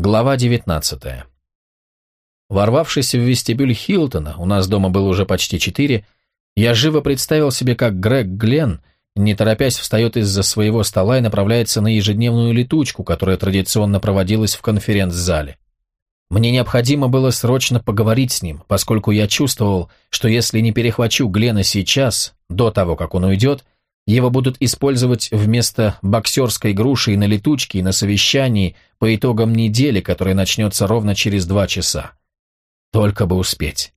Глава 19. Ворвавшись в вестибюль Хилтона, у нас дома было уже почти четыре, я живо представил себе, как Грег Гленн, не торопясь, встает из-за своего стола и направляется на ежедневную летучку, которая традиционно проводилась в конференц-зале. Мне необходимо было срочно поговорить с ним, поскольку я чувствовал, что если не перехвачу Глена сейчас, до того, как он уйдет, его будут использовать вместо боксерской груши и на летучке, и на совещании по итогам недели, которая начнется ровно через два часа. Только бы успеть.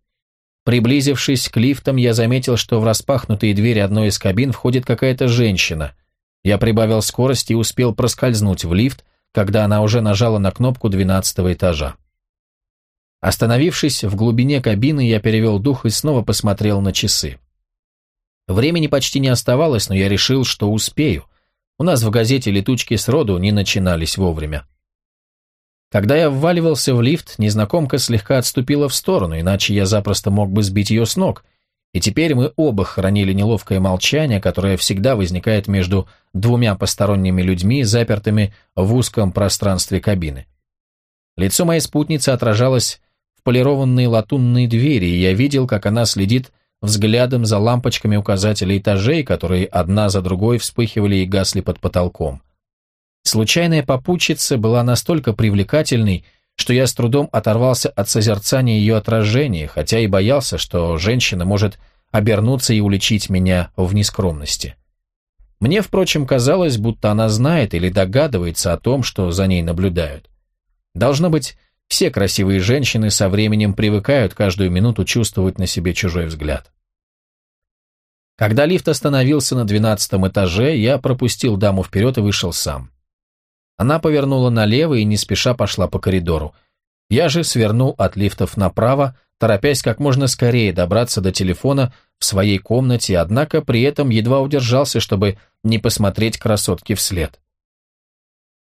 Приблизившись к лифтам, я заметил, что в распахнутые двери одной из кабин входит какая-то женщина. Я прибавил скорость и успел проскользнуть в лифт, когда она уже нажала на кнопку двенадцатого этажа. Остановившись в глубине кабины, я перевел дух и снова посмотрел на часы. Времени почти не оставалось, но я решил, что успею. У нас в газете летучки сроду не начинались вовремя. Когда я вваливался в лифт, незнакомка слегка отступила в сторону, иначе я запросто мог бы сбить ее с ног. И теперь мы оба хранили неловкое молчание, которое всегда возникает между двумя посторонними людьми, запертыми в узком пространстве кабины. Лицо моей спутницы отражалось в полированной латунной двери, и я видел, как она следит взглядом за лампочками указателей этажей, которые одна за другой вспыхивали и гасли под потолком. Случайная попутчица была настолько привлекательной, что я с трудом оторвался от созерцания ее отражения, хотя и боялся, что женщина может обернуться и уличить меня в нескромности. Мне, впрочем, казалось, будто она знает или догадывается о том, что за ней наблюдают. Должно быть, все красивые женщины со временем привыкают каждую минуту чувствовать на себе чужой взгляд. Когда лифт остановился на двенадцатом этаже, я пропустил даму вперед и вышел сам. Она повернула налево и не спеша пошла по коридору. Я же свернул от лифтов направо, торопясь как можно скорее добраться до телефона в своей комнате, однако при этом едва удержался, чтобы не посмотреть красотке вслед.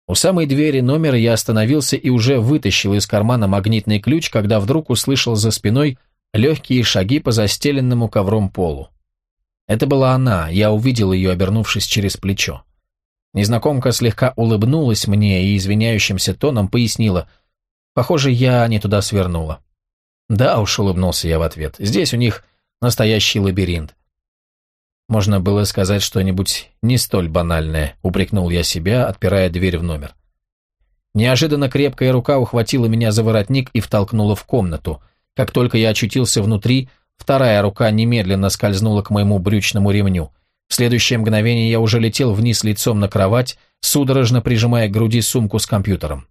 У самой двери номера я остановился и уже вытащил из кармана магнитный ключ, когда вдруг услышал за спиной легкие шаги по застеленному ковром полу. Это была она, я увидел ее, обернувшись через плечо. Незнакомка слегка улыбнулась мне и извиняющимся тоном пояснила, «Похоже, я не туда свернула». «Да уж», — улыбнулся я в ответ, — «здесь у них настоящий лабиринт. Можно было сказать что-нибудь не столь банальное, упрекнул я себя, отпирая дверь в номер. Неожиданно крепкая рука ухватила меня за воротник и втолкнула в комнату. Как только я очутился внутри, вторая рука немедленно скользнула к моему брючному ремню. В следующее мгновение я уже летел вниз лицом на кровать, судорожно прижимая к груди сумку с компьютером.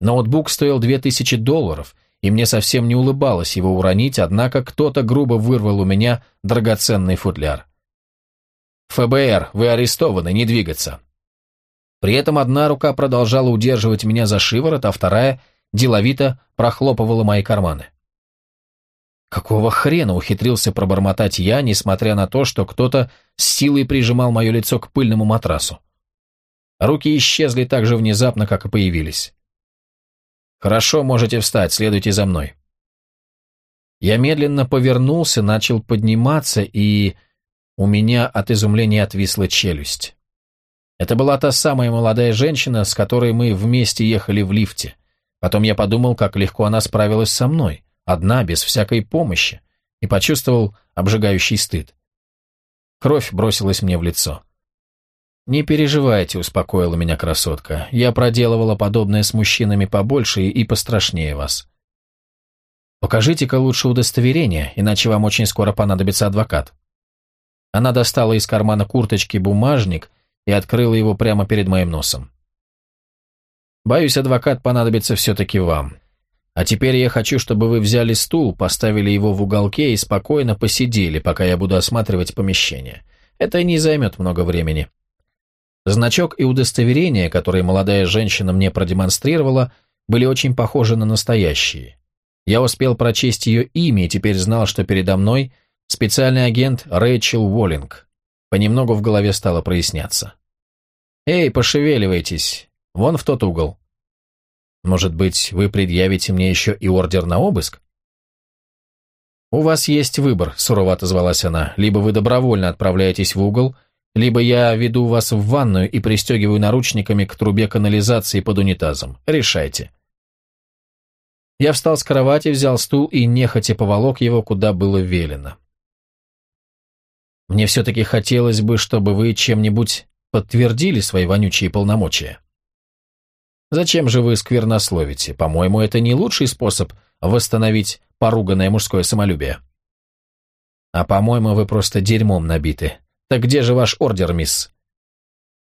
Ноутбук стоил две тысячи долларов, и мне совсем не улыбалось его уронить, однако кто-то грубо вырвал у меня драгоценный футляр. «ФБР, вы арестованы, не двигаться». При этом одна рука продолжала удерживать меня за шиворот, а вторая деловито прохлопывала мои карманы. Какого хрена ухитрился пробормотать я, несмотря на то, что кто-то с силой прижимал мое лицо к пыльному матрасу? Руки исчезли так же внезапно, как и появились. «Хорошо, можете встать, следуйте за мной». Я медленно повернулся, начал подниматься и у меня от изумления отвисла челюсть. Это была та самая молодая женщина, с которой мы вместе ехали в лифте. Потом я подумал, как легко она справилась со мной, одна, без всякой помощи, и почувствовал обжигающий стыд. Кровь бросилась мне в лицо. «Не переживайте», — успокоила меня красотка. «Я проделывала подобное с мужчинами побольше и пострашнее вас». «Покажите-ка лучше удостоверение, иначе вам очень скоро понадобится адвокат». Она достала из кармана курточки бумажник и открыла его прямо перед моим носом. «Боюсь, адвокат понадобится все-таки вам. А теперь я хочу, чтобы вы взяли стул, поставили его в уголке и спокойно посидели, пока я буду осматривать помещение. Это не займет много времени». Значок и удостоверение, которые молодая женщина мне продемонстрировала, были очень похожи на настоящие. Я успел прочесть ее имя и теперь знал, что передо мной – Специальный агент Рэйчел Уоллинг. Понемногу в голове стало проясняться. «Эй, пошевеливайтесь! Вон в тот угол!» «Может быть, вы предъявите мне еще и ордер на обыск?» «У вас есть выбор», — сурово отозвалась она. «Либо вы добровольно отправляетесь в угол, либо я веду вас в ванную и пристегиваю наручниками к трубе канализации под унитазом. Решайте». Я встал с кровати, взял стул и нехотя поволок его, куда было велено. Мне все-таки хотелось бы, чтобы вы чем-нибудь подтвердили свои вонючие полномочия. Зачем же вы сквернословите? По-моему, это не лучший способ восстановить поруганное мужское самолюбие. А по-моему, вы просто дерьмом набиты. Так где же ваш ордер, мисс?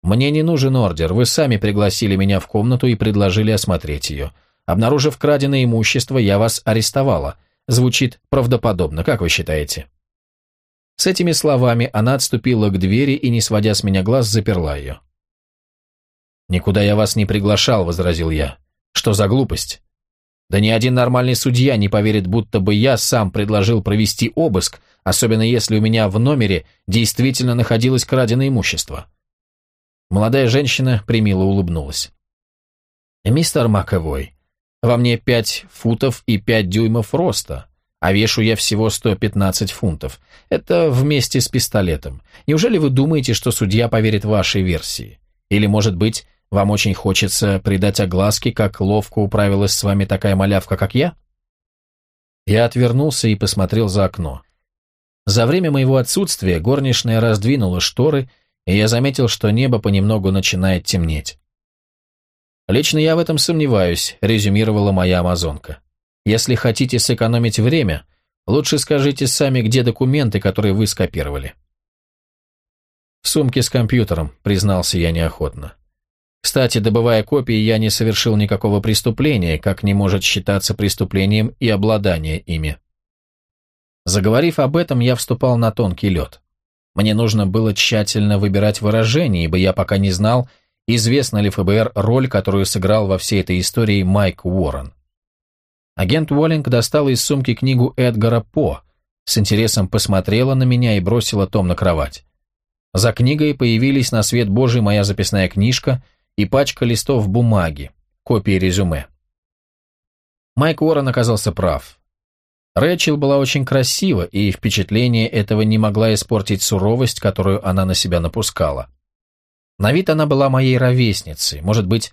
Мне не нужен ордер, вы сами пригласили меня в комнату и предложили осмотреть ее. Обнаружив краденое имущество, я вас арестовала. Звучит правдоподобно, как вы считаете? С этими словами она отступила к двери и, не сводя с меня глаз, заперла ее. «Никуда я вас не приглашал», — возразил я. «Что за глупость? Да ни один нормальный судья не поверит, будто бы я сам предложил провести обыск, особенно если у меня в номере действительно находилось краденое имущество». Молодая женщина примило улыбнулась. «Мистер Маковой, во мне пять футов и пять дюймов роста, а вешу я всего 115 фунтов. Это вместе с пистолетом. Неужели вы думаете, что судья поверит вашей версии? Или, может быть, вам очень хочется придать огласке, как ловко управилась с вами такая малявка, как я? Я отвернулся и посмотрел за окно. За время моего отсутствия горничная раздвинула шторы, и я заметил, что небо понемногу начинает темнеть. «Лично я в этом сомневаюсь», — резюмировала моя амазонка. Если хотите сэкономить время, лучше скажите сами, где документы, которые вы скопировали. В сумке с компьютером, признался я неохотно. Кстати, добывая копии, я не совершил никакого преступления, как не может считаться преступлением и обладание ими. Заговорив об этом, я вступал на тонкий лед. Мне нужно было тщательно выбирать выражения, ибо я пока не знал, известна ли ФБР роль, которую сыграл во всей этой истории Майк Уоррен. Агент Уоллинг достала из сумки книгу Эдгара По, с интересом посмотрела на меня и бросила том на кровать. За книгой появились на свет Божий моя записная книжка и пачка листов бумаги, копии резюме. Майк Уоррен оказался прав. Рэчел была очень красива, и впечатление этого не могла испортить суровость, которую она на себя напускала. На вид она была моей ровесницей, может быть,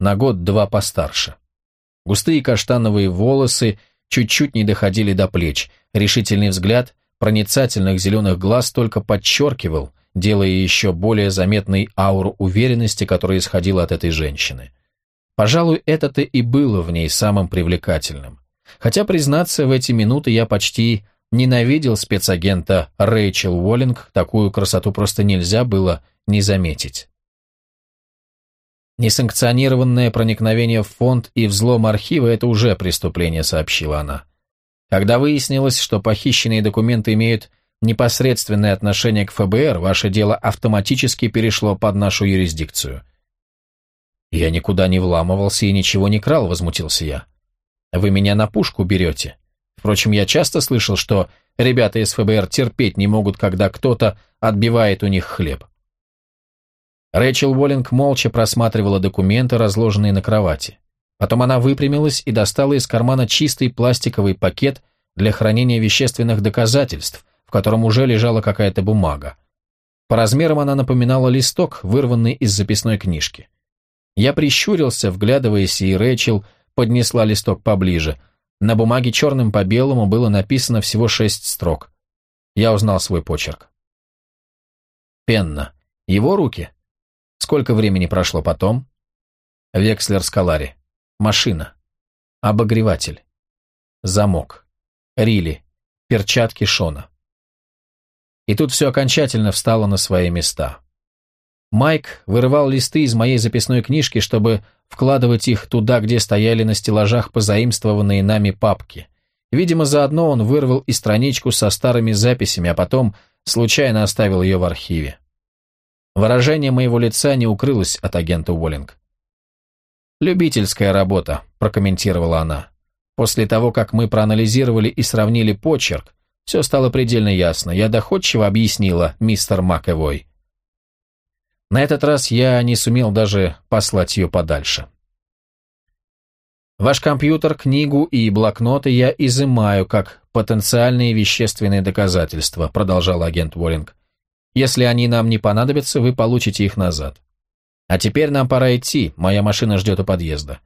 на год-два постарше. Густые каштановые волосы чуть-чуть не доходили до плеч, решительный взгляд проницательных зеленых глаз только подчеркивал, делая еще более заметной ауру уверенности, которая исходила от этой женщины. Пожалуй, это-то и было в ней самым привлекательным. Хотя, признаться, в эти минуты я почти ненавидел спецагента Рэйчел Уоллинг, такую красоту просто нельзя было не заметить. Несанкционированное проникновение в фонд и взлом архива – это уже преступление, сообщила она. Когда выяснилось, что похищенные документы имеют непосредственное отношение к ФБР, ваше дело автоматически перешло под нашу юрисдикцию. Я никуда не вламывался и ничего не крал, возмутился я. Вы меня на пушку берете. Впрочем, я часто слышал, что ребята из ФБР терпеть не могут, когда кто-то отбивает у них хлеб. Рэйчел Уоллинг молча просматривала документы, разложенные на кровати. Потом она выпрямилась и достала из кармана чистый пластиковый пакет для хранения вещественных доказательств, в котором уже лежала какая-то бумага. По размерам она напоминала листок, вырванный из записной книжки. Я прищурился, вглядываясь, и Рэйчел поднесла листок поближе. На бумаге черным по белому было написано всего шесть строк. Я узнал свой почерк. Пенна. Его руки? Сколько времени прошло потом? Векслер Скалари. Машина. Обогреватель. Замок. Рили. Перчатки Шона. И тут все окончательно встало на свои места. Майк вырывал листы из моей записной книжки, чтобы вкладывать их туда, где стояли на стеллажах позаимствованные нами папки. Видимо, заодно он вырвал и страничку со старыми записями, а потом случайно оставил ее в архиве. Выражение моего лица не укрылось от агента Уоллинг. «Любительская работа», – прокомментировала она. «После того, как мы проанализировали и сравнили почерк, все стало предельно ясно. Я доходчиво объяснила, мистер Макэвой. На этот раз я не сумел даже послать ее подальше. Ваш компьютер, книгу и блокноты я изымаю как потенциальные вещественные доказательства, продолжал агент Уоллинг. Если они нам не понадобятся, вы получите их назад. А теперь нам пора идти, моя машина ждет у подъезда.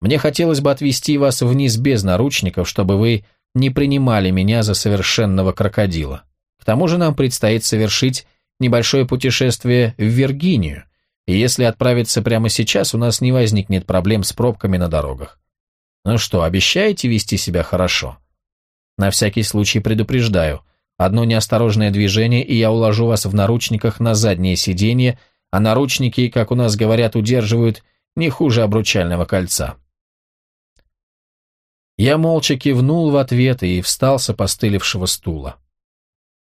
Мне хотелось бы отвести вас вниз без наручников, чтобы вы не принимали меня за совершенного крокодила. К тому же нам предстоит совершить небольшое путешествие в Виргинию, и если отправиться прямо сейчас, у нас не возникнет проблем с пробками на дорогах. Ну что, обещаете вести себя хорошо? На всякий случай предупреждаю. Одно неосторожное движение, и я уложу вас в наручниках на заднее сиденье, а наручники, как у нас говорят, удерживают не хуже обручального кольца. Я молча кивнул в ответ и встал с опостылевшего стула.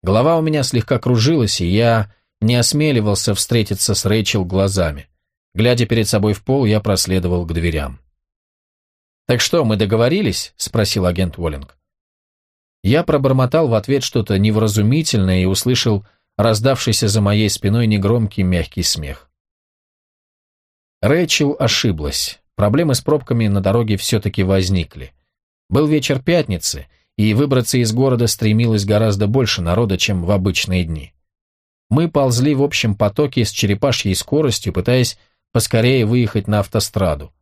Голова у меня слегка кружилась, и я не осмеливался встретиться с Рэйчел глазами. Глядя перед собой в пол, я проследовал к дверям. «Так что, мы договорились?» — спросил агент Уоллинг. Я пробормотал в ответ что-то невразумительное и услышал раздавшийся за моей спиной негромкий мягкий смех. Рэйчел ошиблась. Проблемы с пробками на дороге все-таки возникли. Был вечер пятницы, и выбраться из города стремилось гораздо больше народа, чем в обычные дни. Мы ползли в общем потоке с черепашьей скоростью, пытаясь поскорее выехать на автостраду.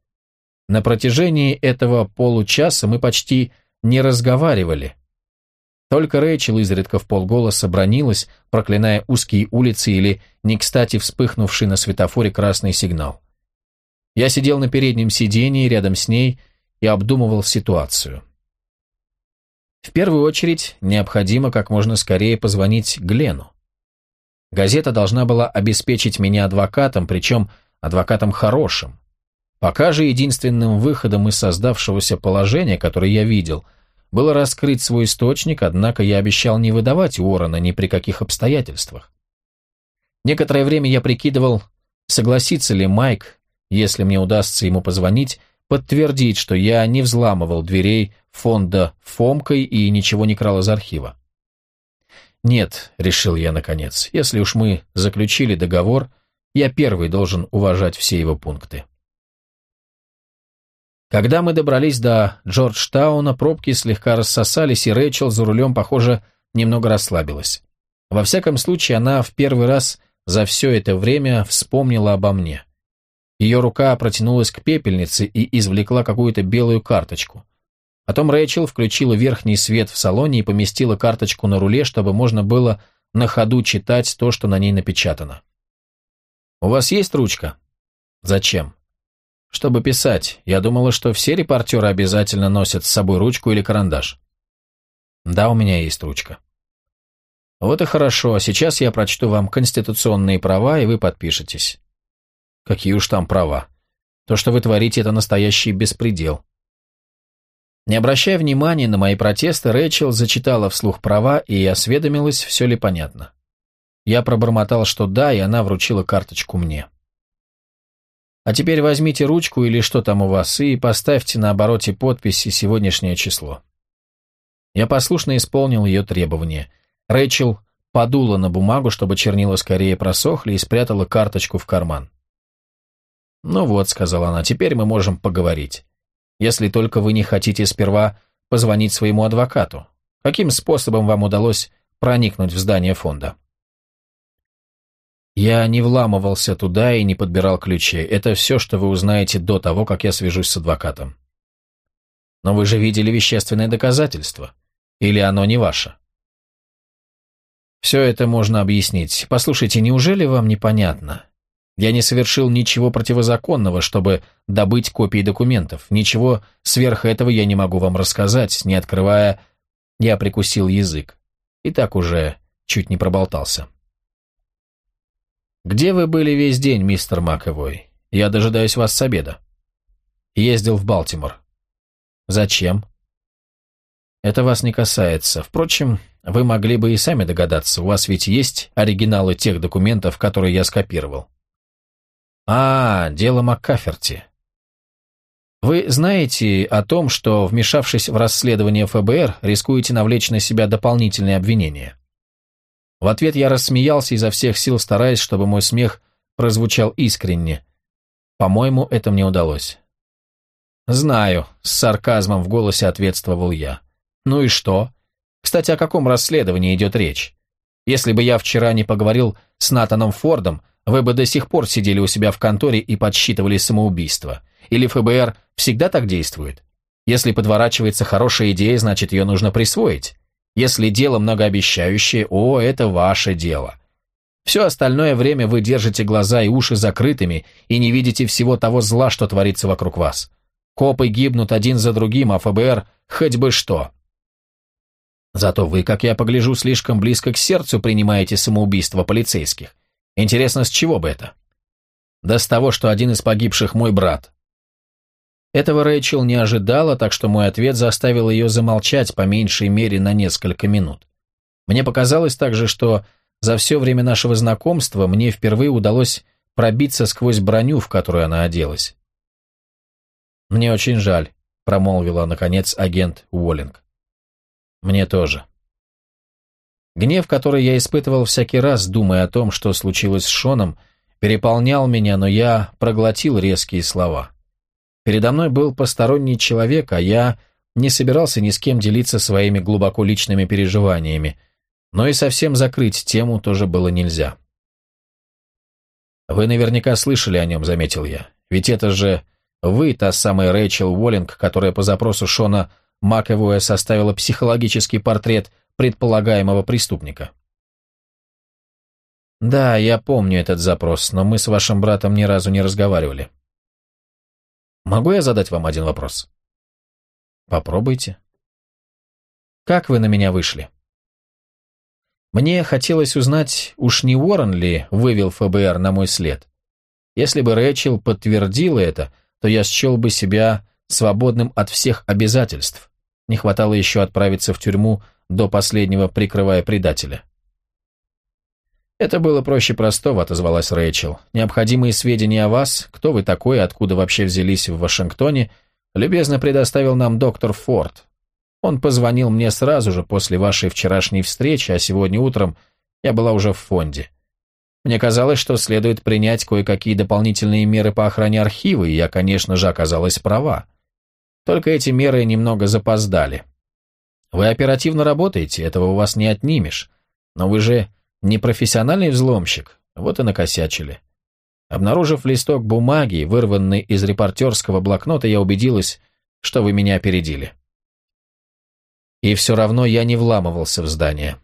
На протяжении этого получаса мы почти не разговаривали. Только Рэйчел изредка в полголоса бронилась, проклиная узкие улицы или не кстати вспыхнувший на светофоре красный сигнал. Я сидел на переднем сидении рядом с ней и обдумывал ситуацию. В первую очередь, необходимо как можно скорее позвонить Глену. Газета должна была обеспечить меня адвокатом, причем адвокатом хорошим. Пока же единственным выходом из создавшегося положения, которое я видел, было раскрыть свой источник, однако я обещал не выдавать Уоррена ни при каких обстоятельствах. Некоторое время я прикидывал, согласится ли Майк, если мне удастся ему позвонить, подтвердить, что я не взламывал дверей фонда Фомкой и ничего не крал из архива. «Нет», — решил я наконец, — «если уж мы заключили договор, я первый должен уважать все его пункты». Когда мы добрались до Джорджтауна, пробки слегка рассосались, и Рэйчел за рулем, похоже, немного расслабилась. Во всяком случае, она в первый раз за все это время вспомнила обо мне. Ее рука протянулась к пепельнице и извлекла какую-то белую карточку. Потом Рэйчел включила верхний свет в салоне и поместила карточку на руле, чтобы можно было на ходу читать то, что на ней напечатано. «У вас есть ручка?» «Зачем?» «Чтобы писать. Я думала, что все репортеры обязательно носят с собой ручку или карандаш». «Да, у меня есть ручка». «Вот и хорошо. Сейчас я прочту вам конституционные права, и вы подпишетесь». «Какие уж там права. То, что вы творите, это настоящий беспредел. Не обращая внимания на мои протесты, Рэйчел зачитала вслух права и осведомилась, все ли понятно. Я пробормотал, что да, и она вручила карточку мне. А теперь возьмите ручку или что там у вас и поставьте на обороте подписи сегодняшнее число. Я послушно исполнил ее требования. Рэйчел подула на бумагу, чтобы чернила скорее просохли, и спрятала карточку в карман. «Ну вот», — сказала она, — «теперь мы можем поговорить» если только вы не хотите сперва позвонить своему адвокату. Каким способом вам удалось проникнуть в здание фонда? Я не вламывался туда и не подбирал ключей. Это все, что вы узнаете до того, как я свяжусь с адвокатом. Но вы же видели вещественное доказательство. Или оно не ваше? Все это можно объяснить. Послушайте, неужели вам непонятно? Я не совершил ничего противозаконного, чтобы добыть копии документов. Ничего сверх этого я не могу вам рассказать, не открывая... Я прикусил язык. И так уже чуть не проболтался. «Где вы были весь день, мистер Маковой? Я дожидаюсь вас с обеда». «Ездил в Балтимор». «Зачем?» «Это вас не касается. Впрочем, вы могли бы и сами догадаться. У вас ведь есть оригиналы тех документов, которые я скопировал». А, дело Маккаферти. Вы знаете о том, что, вмешавшись в расследование ФБР, рискуете навлечь на себя дополнительные обвинения? В ответ я рассмеялся изо всех сил, стараясь, чтобы мой смех прозвучал искренне. По-моему, это мне удалось. «Знаю», — с сарказмом в голосе ответствовал я. «Ну и что? Кстати, о каком расследовании идет речь? Если бы я вчера не поговорил с Натаном Фордом, вы бы до сих пор сидели у себя в конторе и подсчитывали самоубийство. Или ФБР всегда так действует? Если подворачивается хорошая идея, значит ее нужно присвоить. Если дело многообещающее, о, это ваше дело. Все остальное время вы держите глаза и уши закрытыми и не видите всего того зла, что творится вокруг вас. Копы гибнут один за другим, а ФБР хоть бы что. Зато вы, как я погляжу, слишком близко к сердцу принимаете самоубийство полицейских. Интересно, с чего бы это? Да с того, что один из погибших мой брат. Этого Рэйчел не ожидала, так что мой ответ заставил ее замолчать по меньшей мере на несколько минут. Мне показалось также, что за все время нашего знакомства мне впервые удалось пробиться сквозь броню, в которую она оделась. «Мне очень жаль», — промолвила, наконец, агент Уоллинг. «Мне тоже». Гнев, который я испытывал всякий раз, думая о том, что случилось с Шоном, переполнял меня, но я проглотил резкие слова. Передо мной был посторонний человек, а я не собирался ни с кем делиться своими глубоко личными переживаниями, но и совсем закрыть тему тоже было нельзя. «Вы наверняка слышали о нем», — заметил я. «Ведь это же вы, та самая Рэйчел Уоллинг, которая по запросу Шона Маковоя составила психологический портрет предполагаемого преступника. Да, я помню этот запрос, но мы с вашим братом ни разу не разговаривали. Могу я задать вам один вопрос? Попробуйте. Как вы на меня вышли? Мне хотелось узнать, уж не Уоррен ли вывел ФБР на мой след. Если бы Рэчел подтвердила это, то я счел бы себя свободным от всех обязательств. Не хватало еще отправиться в тюрьму до последнего прикрывая предателя. «Это было проще простого», — отозвалась Рэйчел. «Необходимые сведения о вас, кто вы такой, откуда вообще взялись в Вашингтоне, любезно предоставил нам доктор Форд. Он позвонил мне сразу же после вашей вчерашней встречи, а сегодня утром я была уже в фонде. Мне казалось, что следует принять кое-какие дополнительные меры по охране архива, и я, конечно же, оказалась права. Только эти меры немного запоздали. Вы оперативно работаете, этого у вас не отнимешь. Но вы же не профессиональный взломщик, вот и накосячили. Обнаружив листок бумаги, вырванный из репортерского блокнота, я убедилась, что вы меня опередили. И все равно я не вламывался в здание.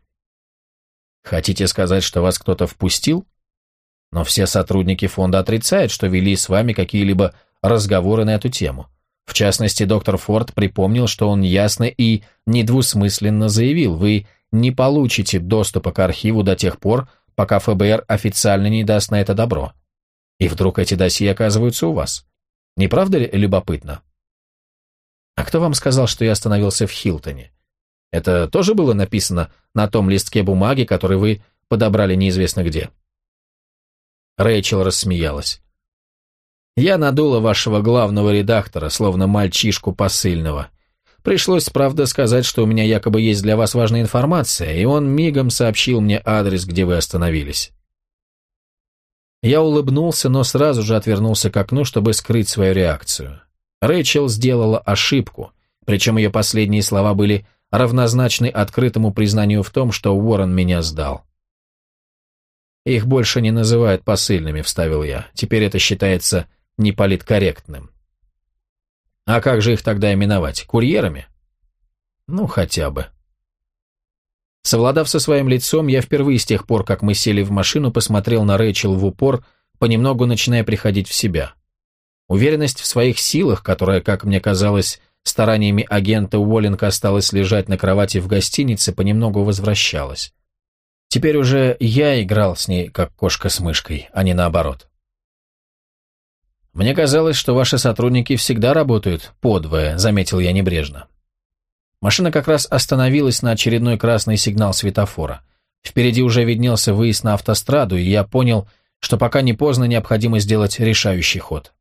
Хотите сказать, что вас кто-то впустил? Но все сотрудники фонда отрицают, что вели с вами какие-либо разговоры на эту тему. В частности, доктор Форд припомнил, что он ясно и недвусмысленно заявил, вы не получите доступа к архиву до тех пор, пока ФБР официально не даст на это добро. И вдруг эти досье оказываются у вас. Не правда ли любопытно? А кто вам сказал, что я остановился в Хилтоне? Это тоже было написано на том листке бумаги, который вы подобрали неизвестно где. Рэйчел рассмеялась. Я надула вашего главного редактора, словно мальчишку посыльного. Пришлось, правда, сказать, что у меня якобы есть для вас важная информация, и он мигом сообщил мне адрес, где вы остановились. Я улыбнулся, но сразу же отвернулся к окну, чтобы скрыть свою реакцию. Рэйчел сделала ошибку, причем ее последние слова были равнозначны открытому признанию в том, что Уоррен меня сдал. «Их больше не называют посыльными», — вставил я. «Теперь это считается неполиткорректным. А как же их тогда именовать? Курьерами? Ну, хотя бы. Совладав со своим лицом, я впервые с тех пор, как мы сели в машину, посмотрел на Рэйчел в упор, понемногу начиная приходить в себя. Уверенность в своих силах, которая, как мне казалось, стараниями агента Уоллинга осталась лежать на кровати в гостинице, понемногу возвращалась. Теперь уже я играл с ней, как кошка с мышкой, а не наоборот. «Мне казалось, что ваши сотрудники всегда работают подвое», — заметил я небрежно. Машина как раз остановилась на очередной красный сигнал светофора. Впереди уже виднелся выезд на автостраду, и я понял, что пока не поздно необходимо сделать решающий ход.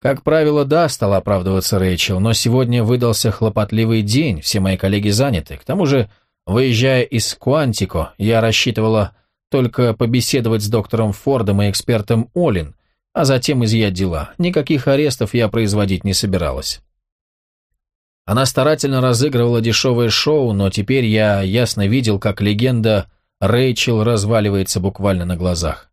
Как правило, да, стал оправдываться Рэйчел, но сегодня выдался хлопотливый день, все мои коллеги заняты. К тому же, выезжая из Куантико, я рассчитывала только побеседовать с доктором Фордом и экспертом Олин, а затем изъять дела. Никаких арестов я производить не собиралась. Она старательно разыгрывала дешевое шоу, но теперь я ясно видел, как легенда Рэйчел разваливается буквально на глазах.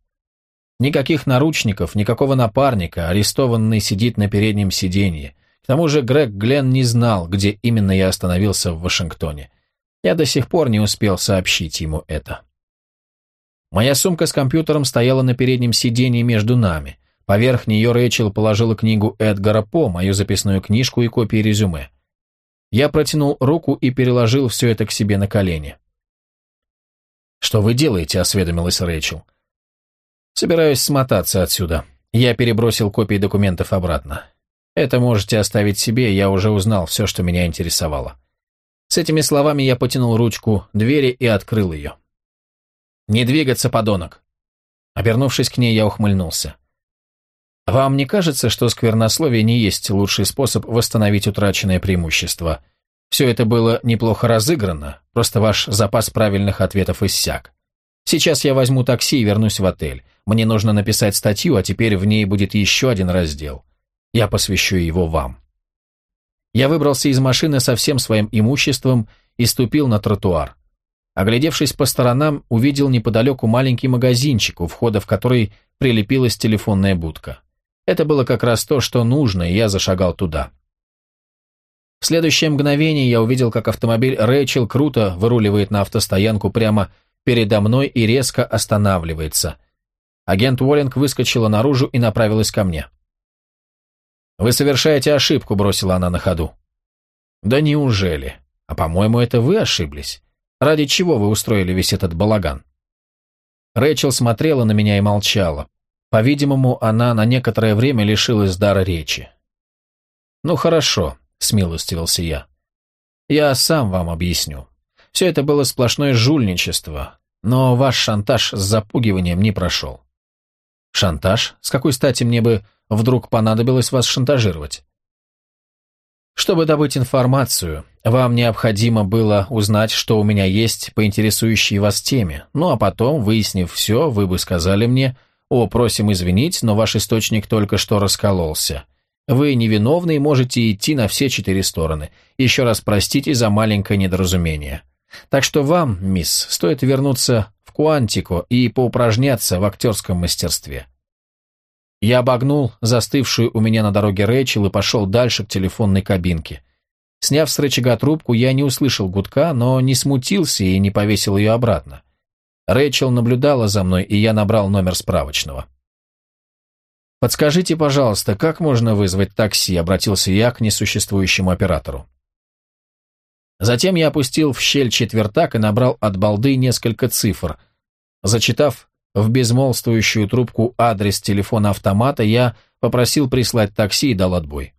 Никаких наручников, никакого напарника, арестованный сидит на переднем сиденье. К тому же Грег Гленн не знал, где именно я остановился в Вашингтоне. Я до сих пор не успел сообщить ему это. Моя сумка с компьютером стояла на переднем сиденье между нами. Поверх нее Рэйчел положила книгу Эдгара По, мою записную книжку и копии резюме. Я протянул руку и переложил все это к себе на колени. «Что вы делаете?» — осведомилась Рэйчел. «Собираюсь смотаться отсюда. Я перебросил копии документов обратно. Это можете оставить себе, я уже узнал все, что меня интересовало». С этими словами я потянул ручку двери и открыл ее. «Не двигаться, подонок!» Обернувшись к ней, я ухмыльнулся. «Вам не кажется, что сквернословие не есть лучший способ восстановить утраченное преимущество? Все это было неплохо разыграно, просто ваш запас правильных ответов иссяк. Сейчас я возьму такси и вернусь в отель. Мне нужно написать статью, а теперь в ней будет еще один раздел. Я посвящу его вам». Я выбрался из машины со всем своим имуществом и ступил на тротуар. Оглядевшись по сторонам, увидел неподалеку маленький магазинчик, у входа в который прилепилась телефонная будка. Это было как раз то, что нужно, и я зашагал туда. В следующее мгновение я увидел, как автомобиль Рэйчел круто выруливает на автостоянку прямо передо мной и резко останавливается. Агент Уоллинг выскочила наружу и направилась ко мне. «Вы совершаете ошибку», — бросила она на ходу. «Да неужели? А по-моему, это вы ошиблись. Ради чего вы устроили весь этот балаган?» Рэйчел смотрела на меня и молчала. По-видимому, она на некоторое время лишилась дара речи. «Ну хорошо», — смилостивился я. «Я сам вам объясню. Все это было сплошное жульничество, но ваш шантаж с запугиванием не прошел». «Шантаж? С какой стати мне бы вдруг понадобилось вас шантажировать?» Чтобы добыть информацию, вам необходимо было узнать, что у меня есть по интересующей вас теме. Ну а потом, выяснив все, вы бы сказали мне, «О, просим извинить, но ваш источник только что раскололся. Вы невиновны и можете идти на все четыре стороны. Еще раз простите за маленькое недоразумение. Так что вам, мисс, стоит вернуться в Куантико и поупражняться в актерском мастерстве». Я обогнул застывшую у меня на дороге Рэйчел и пошел дальше к телефонной кабинке. Сняв с рычага трубку, я не услышал гудка, но не смутился и не повесил ее обратно. Рэйчел наблюдала за мной, и я набрал номер справочного. «Подскажите, пожалуйста, как можно вызвать такси?» – обратился я к несуществующему оператору. Затем я опустил в щель четвертак и набрал от балды несколько цифр. Зачитав в безмолвствующую трубку адрес телефона автомата, я попросил прислать такси и дал отбой.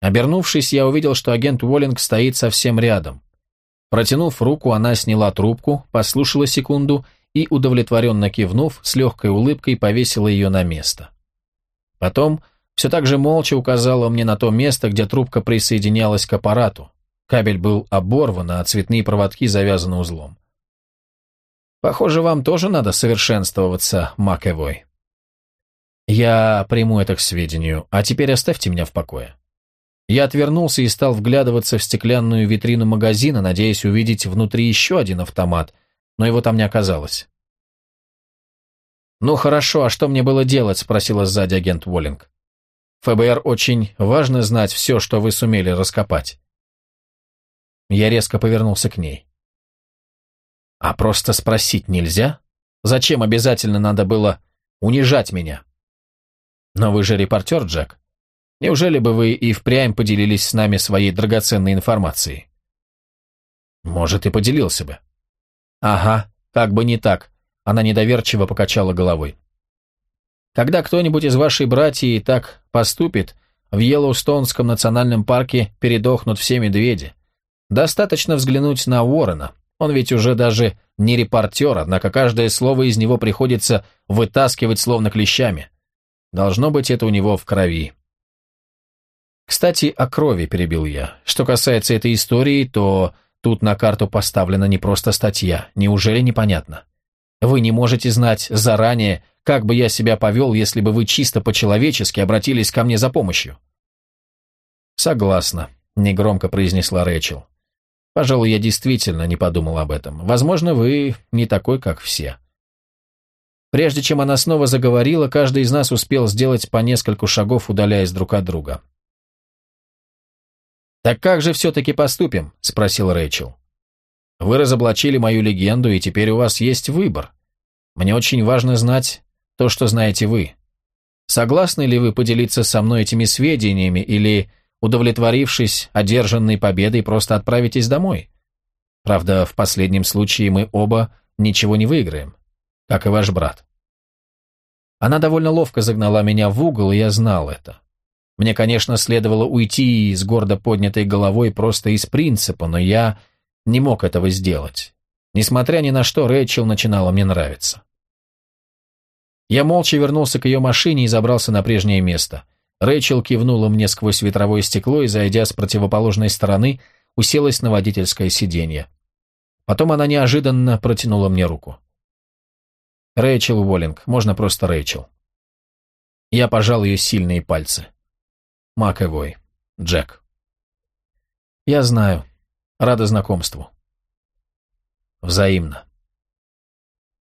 Обернувшись, я увидел, что агент Уоллинг стоит совсем рядом. Протянув руку, она сняла трубку, послушала секунду и, удовлетворенно кивнув, с легкой улыбкой повесила ее на место. Потом все так же молча указала мне на то место, где трубка присоединялась к аппарату. Кабель был оборван, а цветные проводки завязаны узлом. Похоже, вам тоже надо совершенствоваться, Макэвой. Я приму это к сведению, а теперь оставьте меня в покое. Я отвернулся и стал вглядываться в стеклянную витрину магазина, надеясь увидеть внутри еще один автомат, но его там не оказалось. «Ну хорошо, а что мне было делать?» – спросила сзади агент Уоллинг. «ФБР очень важно знать все, что вы сумели раскопать». Я резко повернулся к ней. А просто спросить нельзя? Зачем обязательно надо было унижать меня? Но вы же репортер, Джек. Неужели бы вы и впрямь поделились с нами своей драгоценной информацией? Может, и поделился бы. Ага, как бы не так. Она недоверчиво покачала головой. Когда кто-нибудь из вашей братьев так поступит, в Йеллоустонском национальном парке передохнут все медведи. Достаточно взглянуть на Уоррена. Он ведь уже даже не репортер, однако каждое слово из него приходится вытаскивать словно клещами. Должно быть, это у него в крови. Кстати, о крови перебил я. Что касается этой истории, то тут на карту поставлена не просто статья. Неужели непонятно? Вы не можете знать заранее, как бы я себя повел, если бы вы чисто по-человечески обратились ко мне за помощью. Согласна, негромко произнесла Рэчел. Пожалуй, я действительно не подумал об этом. Возможно, вы не такой, как все. Прежде чем она снова заговорила, каждый из нас успел сделать по нескольку шагов, удаляясь друг от друга. «Так как же все-таки поступим?» – спросил Рэйчел. «Вы разоблачили мою легенду, и теперь у вас есть выбор. Мне очень важно знать то, что знаете вы. Согласны ли вы поделиться со мной этими сведениями, или, удовлетворившись одержанной победой, просто отправитесь домой? Правда, в последнем случае мы оба ничего не выиграем, как и ваш брат. Она довольно ловко загнала меня в угол, и я знал это. Мне, конечно, следовало уйти с гордо поднятой головой просто из принципа, но я не мог этого сделать. Несмотря ни на что, Рэйчел начинала мне нравиться. Я молча вернулся к ее машине и забрался на прежнее место. Рэйчел кивнула мне сквозь ветровое стекло и, зайдя с противоположной стороны, уселась на водительское сиденье. Потом она неожиданно протянула мне руку. «Рэйчел Уоллинг, можно просто Рэйчел». Я пожал ее сильные пальцы. «Маковой, Джек». «Я знаю. Рада знакомству». «Взаимно».